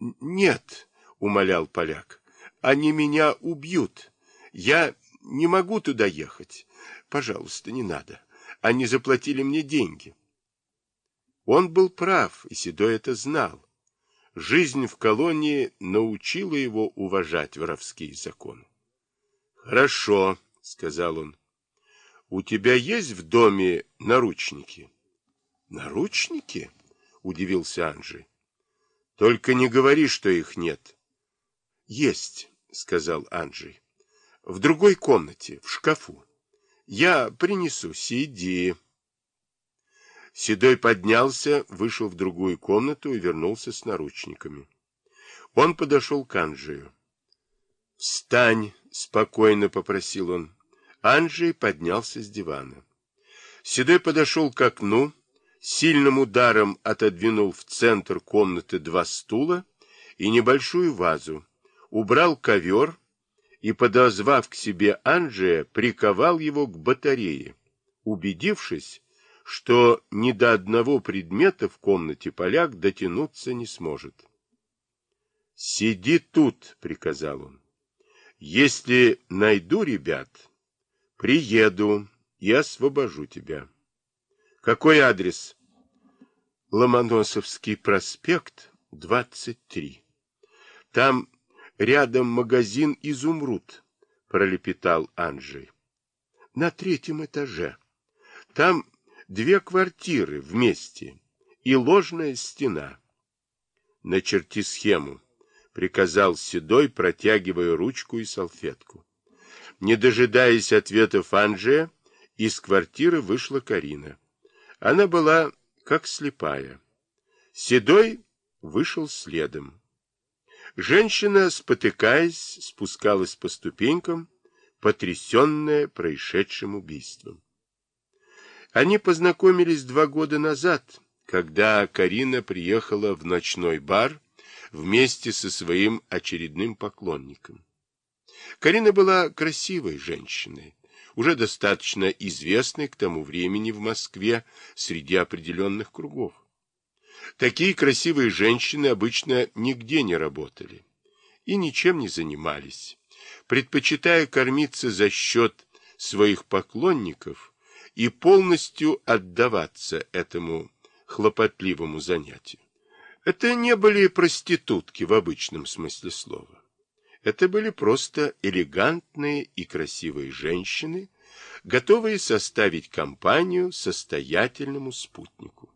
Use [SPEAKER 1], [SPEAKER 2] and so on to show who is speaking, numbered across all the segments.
[SPEAKER 1] Нет, умолял поляк, они меня убьют. Я не могу туда ехать. Пожалуйста, не надо. Они заплатили мне деньги. Он был прав, и Седой это знал. Жизнь в колонии научила его уважать воровские законы. «Хорошо», — сказал он. «У тебя есть в доме наручники?» «Наручники?» — удивился Анжи. «Только не говори, что их нет». «Есть», — сказал Анджей. «В другой комнате, в шкафу. Я принесу, сиди». Седой поднялся, вышел в другую комнату и вернулся с наручниками. Он подошел к Анджею. «Встань!» — спокойно попросил он. Анджей поднялся с дивана. Седой подошел к окну, сильным ударом отодвинул в центр комнаты два стула и небольшую вазу, убрал ковер и, подозвав к себе Анджея, приковал его к батарее, убедившись, что ни до одного предмета в комнате поляк дотянуться не сможет. «Сиди тут», — приказал он. «Если найду ребят, приеду и освобожу тебя». «Какой адрес?» «Ломоносовский проспект, 23. Там рядом магазин «Изумруд», — пролепетал Анджей. «На третьем этаже. Там две квартиры вместе и ложная стена. Начерти схему, приказал Седой, протягивая ручку и салфетку. Не дожидаясь ответов Анджея, из квартиры вышла Карина. Она была как слепая. Седой вышел следом. Женщина, спотыкаясь, спускалась по ступенькам, потрясенная происшедшим убийством. Они познакомились два года назад, когда Карина приехала в ночной бар вместе со своим очередным поклонником. Карина была красивой женщиной, уже достаточно известной к тому времени в Москве среди определенных кругов. Такие красивые женщины обычно нигде не работали и ничем не занимались, предпочитая кормиться за счет своих поклонников и полностью отдаваться этому хлопотливому занятию. Это не были проститутки в обычном смысле слова. Это были просто элегантные и красивые женщины, готовые составить компанию состоятельному спутнику.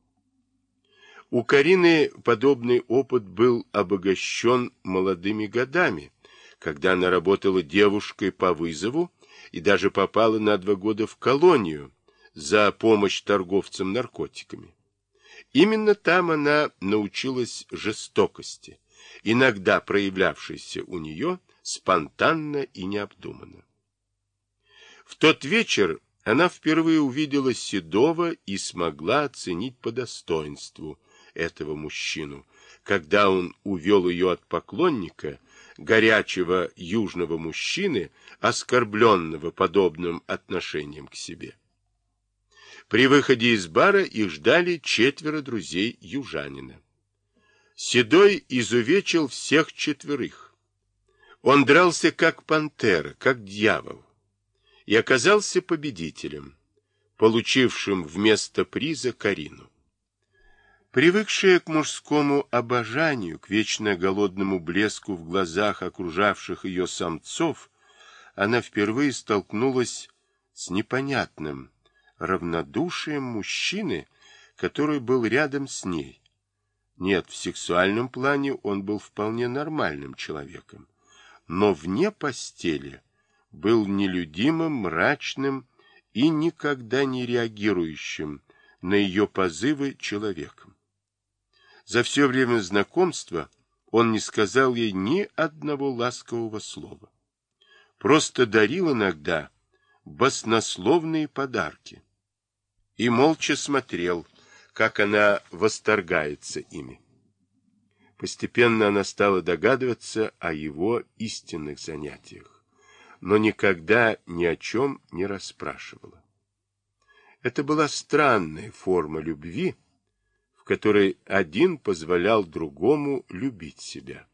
[SPEAKER 1] У Карины подобный опыт был обогащен молодыми годами, когда она работала девушкой по вызову и даже попала на два года в колонию, за помощь торговцам наркотиками. Именно там она научилась жестокости, иногда проявлявшейся у нее спонтанно и необдуманно. В тот вечер она впервые увидела Седова и смогла оценить по достоинству этого мужчину, когда он увел ее от поклонника, горячего южного мужчины, оскорбленного подобным отношением к себе. При выходе из бара их ждали четверо друзей южанина. Седой изувечил всех четверых. Он дрался как пантера, как дьявол, и оказался победителем, получившим вместо приза Карину. Привыкшая к мужскому обожанию, к вечно голодному блеску в глазах окружавших ее самцов, она впервые столкнулась с непонятным, равнодушием мужчины, который был рядом с ней. Нет, в сексуальном плане он был вполне нормальным человеком, но вне постели был нелюдимым, мрачным и никогда не реагирующим на ее позывы человеком. За все время знакомства он не сказал ей ни одного ласкового слова. Просто дарил иногда баснословные подарки и молча смотрел, как она восторгается ими. Постепенно она стала догадываться о его истинных занятиях, но никогда ни о чем не расспрашивала. Это была странная форма любви, в которой один позволял другому любить себя.